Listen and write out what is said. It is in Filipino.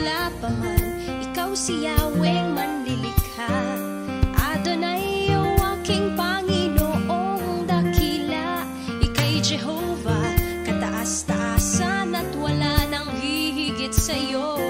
wala pa man Ikaw si Yahweh manlilikha. Adonai ang aking Panginoong dakila. Ika'y Jehovah, kataas-taasan at wala nang hihigit sa'yo.